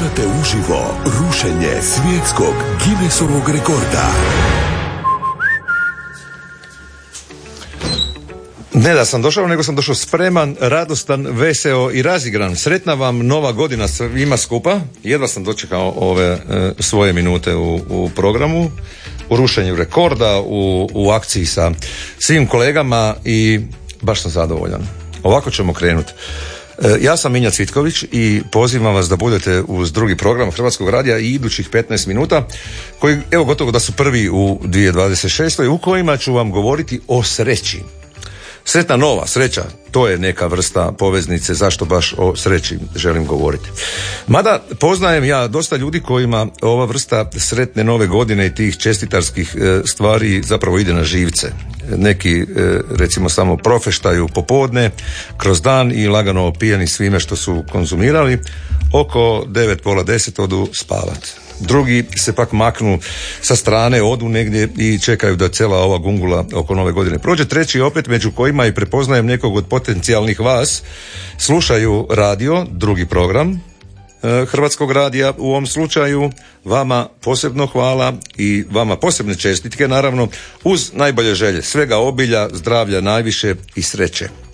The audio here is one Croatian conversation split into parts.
Slušate uživo rušenje svjetskog Guinnessovog rekorda. Ne da sam došao, nego sam došao spreman, radostan, veseo i razigran. Sretna vam nova godina svima skupa. Jedva sam dočekao ove e, svoje minute u, u programu, u rušenju rekorda, u, u akciji sa svim kolegama i baš sam zadovoljan. Ovako ćemo krenuti. E, ja sam Minja Cvitković i pozivam vas da budete uz drugi program Hrvatskog radija i idućih 15 minuta koji evo gotovo da su prvi u 2026. u kojima ću vam govoriti o sreći. Sretna nova, sreća, to je neka vrsta poveznice zašto baš o sreći želim govoriti. Mada poznajem ja dosta ljudi kojima ova vrsta sretne nove godine i tih čestitarskih e, stvari zapravo ide na živce. Neki e, recimo samo profeštaju popodne kroz dan i lagano opijani svime što su konzumirali oko 9 pola 10 odu spavati drugi se pak maknu sa strane, odu negdje i čekaju da cijela ova gungula oko nove godine prođe. Treći opet među kojima i prepoznajem nekog od potencijalnih vas slušaju radio, drugi program, e, Hrvatskog radija u ovom slučaju vama posebno hvala i vama posebne čestitke naravno uz najbolje želje svega obilja, zdravlja najviše i sreće.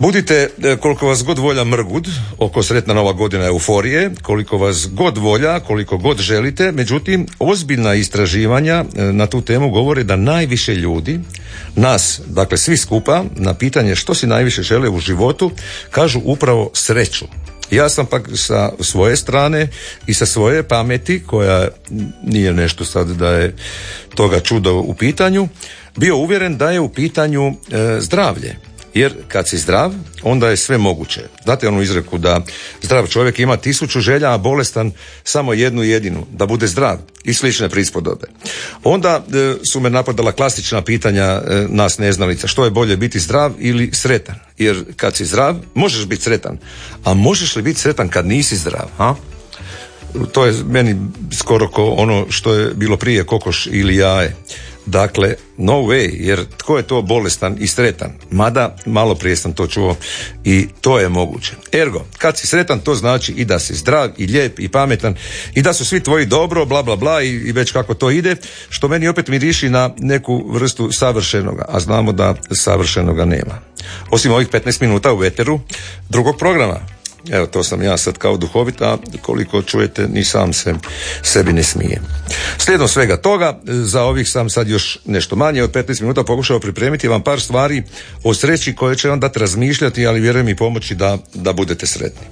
Budite e, koliko vas god volja mrgud oko sretna nova godina euforije, koliko vas god volja, koliko god želite, međutim ozbiljna istraživanja e, na tu temu govore da najviše ljudi, nas, dakle svi skupa, na pitanje što si najviše žele u životu, kažu upravo sreću. Ja sam pak sa svoje strane i sa svoje pameti, koja nije nešto sad da je toga čudo u pitanju, bio uvjeren da je u pitanju e, zdravlje jer kad si zdrav, onda je sve moguće. Date onu izreku da zdrav čovjek ima tisuću želja, a bolestan samo jednu jedinu, da bude zdrav i slične prispodobe. Onda e, su me napadala klasična pitanja e, nas neznalica, što je bolje biti zdrav ili sretan? Jer kad si zdrav, možeš biti sretan, a možeš li biti sretan kad nisi zdrav? Ha? To je meni skoro ko ono što je bilo prije kokoš ili jaje. Dakle, no way, jer tko je to bolestan i sretan? Mada, malo prije sam to čuo i to je moguće. Ergo, kad si sretan, to znači i da si zdrav i lijep i pametan i da su svi tvoji dobro, bla bla bla i, i već kako to ide, što meni opet miriši na neku vrstu savršenoga, a znamo da savršenoga nema. Osim ovih 15 minuta u veteru drugog programa. Evo, to sam ja sad kao duhovit, a koliko čujete, ni sam se sebi ne smije. Slijedom svega toga, za ovih sam sad još nešto manje od 15 minuta pokušao pripremiti vam par stvari o sreći koje će vam dati razmišljati, ali vjerujem i pomoći da, da budete sretni.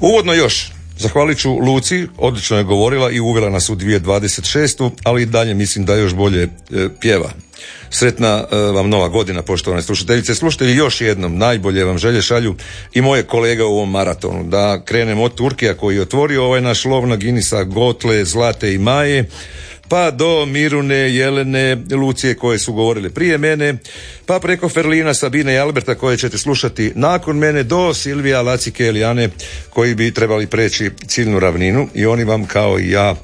Uvodno još, Zahvalit ću Luci, odlično je govorila i uvela nas u 2026. ali i dalje mislim da još bolje e, pjeva. Sretna e, vam nova godina, poštovane slušateljice. Slušajte još jednom, najbolje vam želje šalju i moje kolege u ovom maratonu. Da krenemo od Turkija koji je otvorio ovaj naš lov na Ginisa, Gotle, Zlate i Maje, pa do Mirune, Jelene, Lucije koje su govorile prije mene, pa preko Ferlina, Sabine i Alberta koje ćete slušati nakon mene, do Silvija, Lacike, Elijane koji bi trebali preći ciljnu ravninu i oni vam kao i ja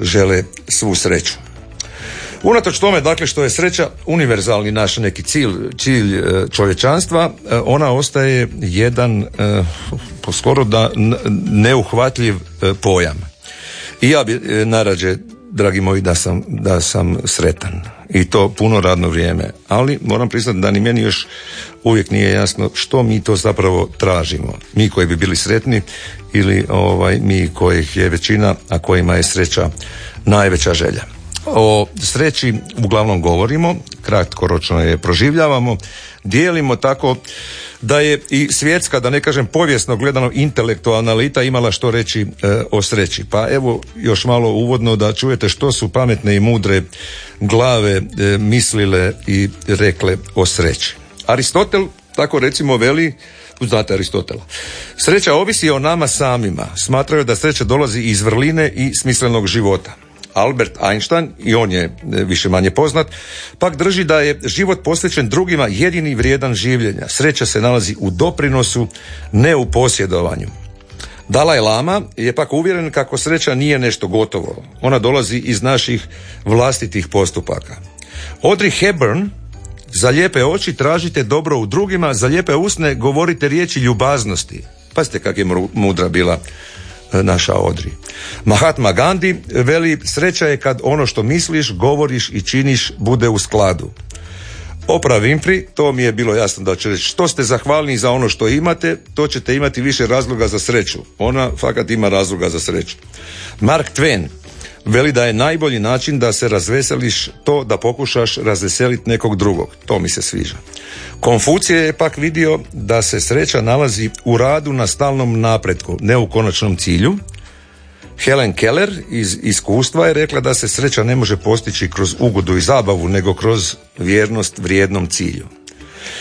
žele svu sreću. Unatoč tome, dakle, što je sreća univerzalni naš neki cilj, cilj e, čovječanstva, e, ona ostaje jedan e, skoro da neuhvatljiv pojam. I ja bi narađe, dragi moji, da sam, da sam sretan. I to puno radno vrijeme. Ali moram priznati da ni meni još uvijek nije jasno što mi to zapravo tražimo. Mi koji bi bili sretni ili ovaj, mi kojih je većina, a kojima je sreća najveća želja. O sreći uglavnom govorimo, kratkoročno je proživljavamo, dijelimo tako da je i svjetska, da ne kažem povijesno gledano intelektualna elita imala što reći e, o sreći. Pa evo još malo uvodno da čujete što su pametne i mudre glave e, mislile i rekle o sreći. Aristotel tako recimo veli znate Aristotela. Sreća ovisi o nama samima. Smatraju da sreća dolazi iz vrline i smislenog života. Albert Einstein, i on je e, više manje poznat, pak drži da je život posvećen drugima jedini vrijedan življenja. Sreća se nalazi u doprinosu, ne u posjedovanju. Dalaj Lama je pak uvjeren kako sreća nije nešto gotovo. Ona dolazi iz naših vlastitih postupaka. Audrey Hepburn za lijepe oči tražite dobro u drugima, za lijepe usne govorite riječi ljubaznosti. Pazite kak je mudra bila naša odri. Mahatma Gandhi veli sreća je kad ono što misliš, govoriš i činiš bude u skladu. Oprah Winfrey, to mi je bilo jasno da će reći što ste zahvalni za ono što imate, to ćete imati više razloga za sreću. Ona fakat ima razloga za sreću. Mark Twain veli da je najbolji način da se razveseliš to da pokušaš razveseliti nekog drugog. To mi se sviđa. Konfucije je pak vidio da se sreća nalazi u radu na stalnom napretku, ne u konačnom cilju. Helen Keller iz iskustva je rekla da se sreća ne može postići kroz ugodu i zabavu, nego kroz vjernost vrijednom cilju.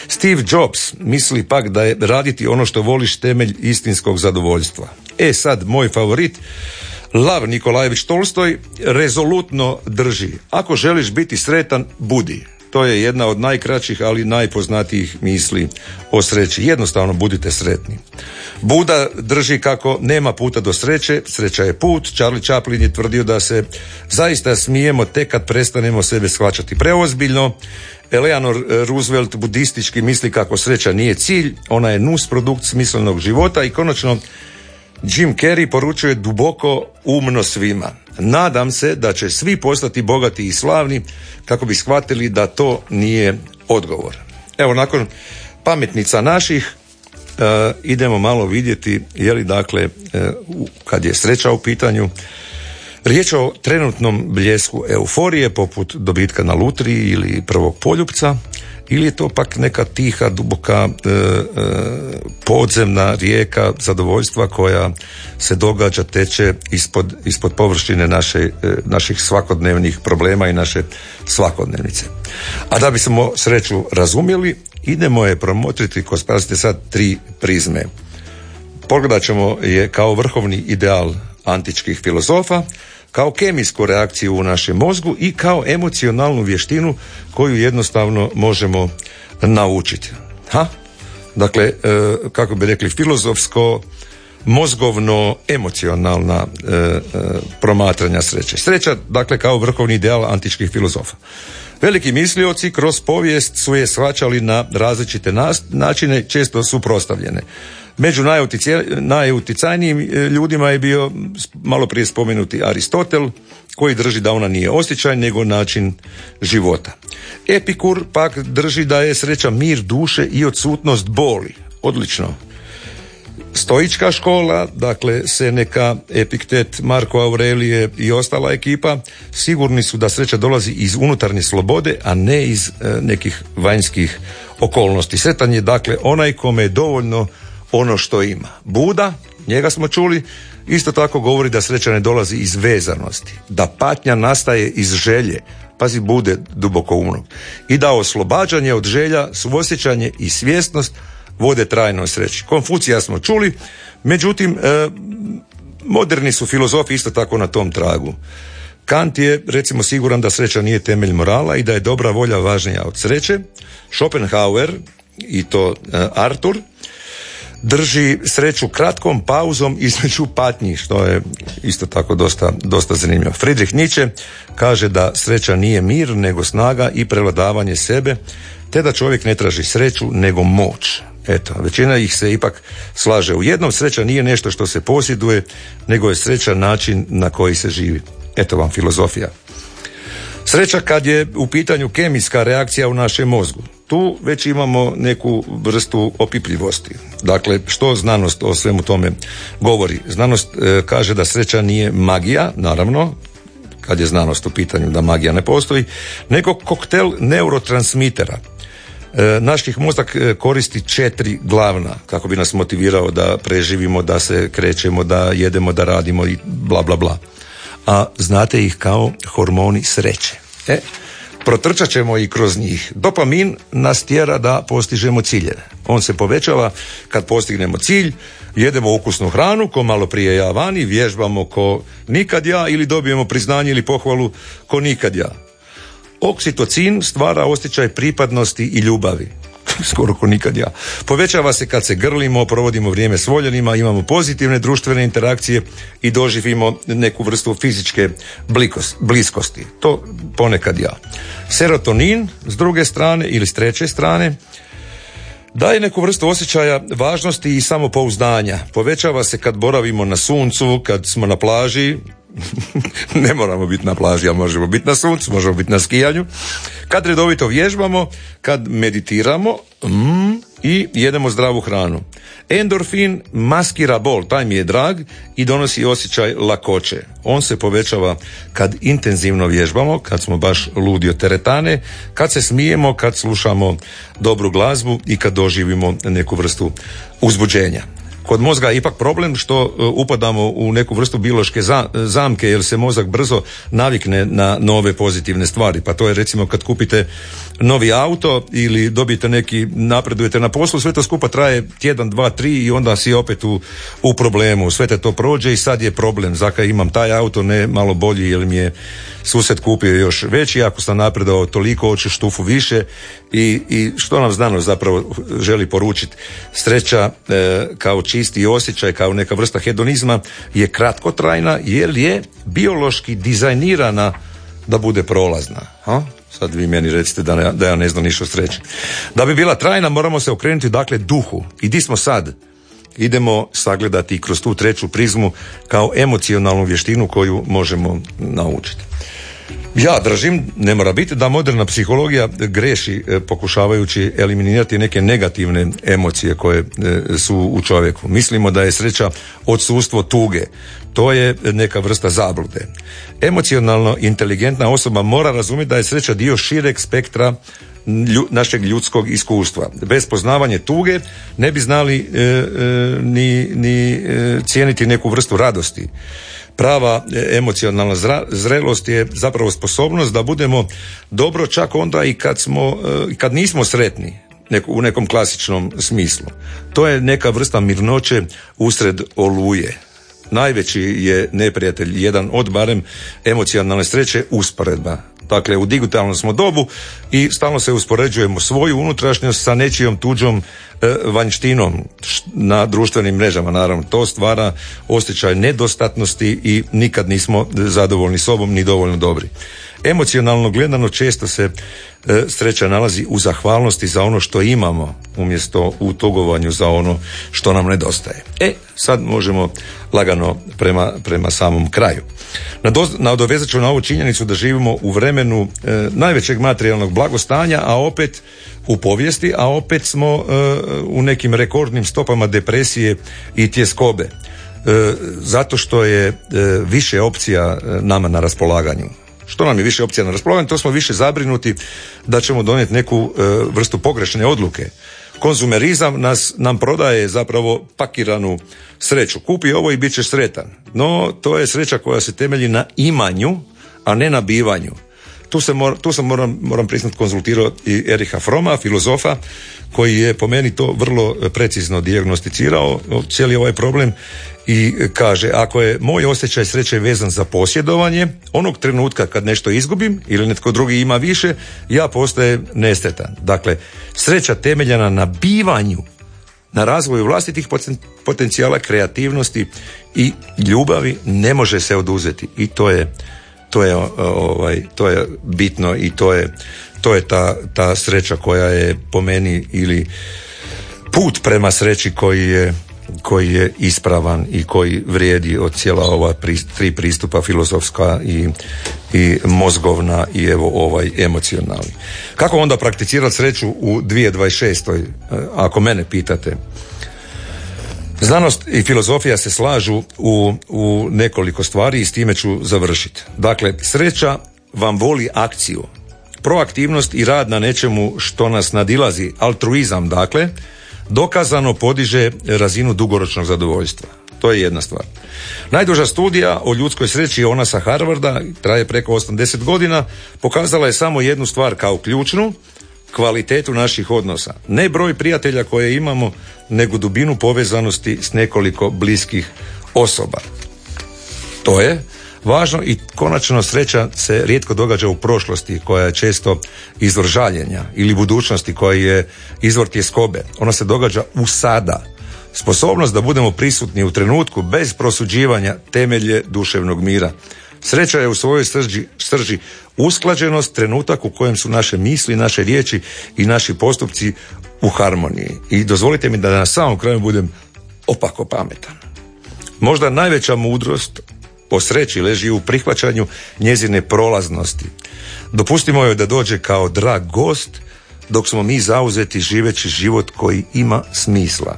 Steve Jobs misli pak da je raditi ono što voliš temelj istinskog zadovoljstva. E sad, moj favorit, Lav Nikolajević Tolstoj rezolutno drži. Ako želiš biti sretan, budi. To je jedna od najkraćih, ali najpoznatijih misli o sreći. Jednostavno budite sretni. Buda drži kako nema puta do sreće, sreća je put. Charlie Chaplin je tvrdio da se zaista smijemo tek kad prestanemo sebe shvaćati preozbiljno. Eleanor Roosevelt budistički misli kako sreća nije cilj, ona je nus produkt smislenog života i konačno Jim Carrey poručuje duboko umno svima. Nadam se da će svi postati bogati i slavni kako bi shvatili da to nije odgovor. Evo, nakon pametnica naših e, idemo malo vidjeti je li dakle e, kad je sreća u pitanju riječ o trenutnom bljesku euforije poput dobitka na lutriji ili prvog poljupca ili je to pak neka tiha, duboka e, e, podzemna rijeka zadovoljstva koja se događa, teče ispod, ispod površine naše, e, naših svakodnevnih problema i naše svakodnevnice. A da bismo sreću razumjeli, idemo je promotriti kroz, pazite sad, tri prizme. Pogledat ćemo je kao vrhovni ideal antičkih filozofa, kao kemijsku reakciju u našem mozgu i kao emocionalnu vještinu koju jednostavno možemo naučiti. Ha? Dakle, e, kako bi rekli, filozofsko mozgovno emocionalna e, e, promatranja sreće. Sreća, dakle, kao vrhovni ideal antičkih filozofa. Veliki mislioci kroz povijest su je shvaćali na različite načine, često suprostavljene. Među najuticajnijim e, ljudima je bio malo prije spomenuti Aristotel, koji drži da ona nije osjećaj, nego način života. Epikur pak drži da je sreća mir duše i odsutnost boli. Odlično. Stoička škola, dakle Seneka, Epiktet, Marko Aurelije i ostala ekipa sigurni su da sreća dolazi iz unutarnje slobode, a ne iz e, nekih vanjskih okolnosti. Sretan je dakle onaj kome je dovoljno ono što ima. Buda, njega smo čuli, isto tako govori da sreća ne dolazi iz vezanosti, da patnja nastaje iz želje, pazi bude duboko umnog, i da oslobađanje od želja, suosjećanje i svjesnost vode trajnoj sreći. Konfucija smo čuli, međutim, e, moderni su filozofi isto tako na tom tragu. Kant je recimo siguran da sreća nije temelj morala i da je dobra volja važnija od sreće. Schopenhauer i to e, Artur drži sreću kratkom pauzom između patnji, što je isto tako dosta, dosta zanimljivo. Friedrich Nietzsche kaže da sreća nije mir, nego snaga i prevladavanje sebe, te da čovjek ne traži sreću, nego moć. Eto, većina ih se ipak slaže u jednom. Sreća nije nešto što se posjeduje, nego je sreća način na koji se živi. Eto vam filozofija. Sreća kad je u pitanju kemijska reakcija u našem mozgu. Tu već imamo neku vrstu opipljivosti. Dakle, što znanost o svemu tome govori? Znanost e, kaže da sreća nije magija, naravno, kad je znanost u pitanju da magija ne postoji, nego koktel neurotransmitera. E, naših mozak e, koristi četiri glavna kako bi nas motivirao da preživimo, da se krećemo, da jedemo, da radimo i bla bla bla. A znate ih kao hormoni sreće. E, protrčat ćemo i kroz njih. Dopamin nas tjera da postižemo ciljeve. On se povećava kad postignemo cilj, jedemo ukusnu hranu, ko malo prije ja vani, vježbamo ko nikad ja ili dobijemo priznanje ili pohvalu ko nikad ja. Oksitocin stvara osjećaj pripadnosti i ljubavi. skoro ko nikad ja. Povećava se kad se grlimo, provodimo vrijeme s voljenima, imamo pozitivne društvene interakcije i doživimo neku vrstu fizičke bliskosti. To ponekad ja. Serotonin s druge strane ili s treće strane Daje neku vrstu osjećaja važnosti i samopouzdanja. Povećava se kad boravimo na suncu, kad smo na plaži, ne moramo biti na plaži, ali možemo biti na suncu, možemo biti na skijanju. Kad redovito vježbamo, kad meditiramo mm, i jedemo zdravu hranu. Endorfin maskira bol, taj mi je drag i donosi osjećaj lakoće. On se povećava kad intenzivno vježbamo, kad smo baš ludi od teretane, kad se smijemo, kad slušamo dobru glazbu i kad doživimo neku vrstu uzbuđenja kod mozga ipak problem što e, upadamo u neku vrstu biološke zamke jer se mozak brzo navikne na nove pozitivne stvari. Pa to je recimo kad kupite novi auto ili dobijete neki, napredujete na poslu, sve to skupa traje tjedan, dva, tri i onda si opet u, u problemu. Sve te to prođe i sad je problem. Zaka imam taj auto, ne malo bolji jer mi je sused kupio još veći, ako sam napredao toliko, hoću štufu više i, i što nam znanost zapravo želi poručiti. Sreća e, kao čisti osjećaj, kao neka vrsta hedonizma je kratkotrajna jer je biološki dizajnirana da bude prolazna. Ha? Sad vi meni recite da, ne, da ja ne znam ništa o sreći. Da bi bila trajna moramo se okrenuti dakle duhu. I di smo sad? Idemo sagledati kroz tu treću prizmu kao emocionalnu vještinu koju možemo naučiti. Ja držim, ne mora biti, da moderna psihologija greši e, pokušavajući eliminirati neke negativne emocije koje e, su u čovjeku. Mislimo da je sreća odsustvo tuge. To je neka vrsta zablude. Emocionalno inteligentna osoba mora razumjeti da je sreća dio šireg spektra našeg ljudskog iskustva. Bez poznavanja tuge ne bi znali e, ni, ni cijeniti neku vrstu radosti prava e, emocionalna zrelost je zapravo sposobnost da budemo dobro čak onda i kad smo, e, kad nismo sretni u nekom klasičnom smislu. To je neka vrsta mirnoće usred oluje. Najveći je neprijatelj, jedan od barem emocionalne sreće, usporedba. Dakle, u digitalnom smo dobu i stalno se uspoređujemo svoju unutrašnjost sa nečijom tuđom e, vanjštinom na društvenim mrežama, naravno. To stvara osjećaj nedostatnosti i nikad nismo zadovoljni sobom ni dovoljno dobri. Emocionalno gledano često se e, sreća nalazi u zahvalnosti za ono što imamo umjesto u tugovanju za ono što nam nedostaje. E, sad možemo lagano prema, prema samom kraju. Nadovezat ću na ovu činjenicu da živimo u vremenu e, najvećeg materijalnog blagostanja, a opet u povijesti, a opet smo e, u nekim rekordnim stopama depresije i tjeskobe. E, zato što je više opcija nama na raspolaganju. Što nam je više opcija na raspolaganju, to smo više zabrinuti da ćemo donijeti neku vrstu pogrešne odluke konzumerizam nas, nam prodaje zapravo pakiranu sreću. Kupi ovo i bit ćeš sretan. No, to je sreća koja se temelji na imanju, a ne na bivanju. Tu, se mor, tu sam moram, moram priznat konzultirao i Eriha Froma, filozofa, koji je po meni to vrlo precizno dijagnosticirao, cijeli ovaj problem i kaže, ako je moj osjećaj sreće vezan za posjedovanje, onog trenutka kad nešto izgubim ili netko drugi ima više, ja postajem nesretan. Dakle, sreća temeljena na bivanju, na razvoju vlastitih potencijala, kreativnosti i ljubavi ne može se oduzeti i to je to je ovaj to je bitno i to je to je ta, ta sreća koja je po meni ili put prema sreći koji je koji je ispravan i koji vrijedi od cijela ova tri pristupa filozofska i, i mozgovna i evo ovaj emocionalni. Kako onda prakticirati sreću u 2026. E, ako mene pitate? Znanost i filozofija se slažu u, u nekoliko stvari i s time ću završiti. Dakle, sreća vam voli akciju, proaktivnost i rad na nečemu što nas nadilazi, altruizam dakle, dokazano podiže razinu dugoročnog zadovoljstva. To je jedna stvar. Najduža studija o ljudskoj sreći ona sa Harvarda, traje preko 80 godina, pokazala je samo jednu stvar kao ključnu, kvalitetu naših odnosa. Ne broj prijatelja koje imamo, nego dubinu povezanosti s nekoliko bliskih osoba. To je važno i konačno sreća se rijetko događa u prošlosti koja je često izvor žaljenja ili budućnosti koja je izvor tjeskobe. Ona se događa u sada. Sposobnost da budemo prisutni u trenutku bez prosuđivanja temelje duševnog mira. Sreća je u svojoj srži, srži usklađenost, trenutak u kojem su naše misli, naše riječi i naši postupci u harmoniji. I dozvolite mi da na samom kraju budem opako pametan. Možda najveća mudrost po sreći leži u prihvaćanju njezine prolaznosti. Dopustimo joj da dođe kao drag gost, dok smo mi zauzeti živeći život koji ima smisla.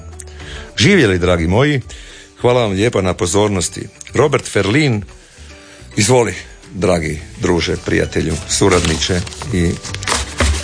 Živjeli, dragi moji, hvala vam lijepa na pozornosti. Robert Ferlin, izvoli, dragi druže, prijatelju, suradniče i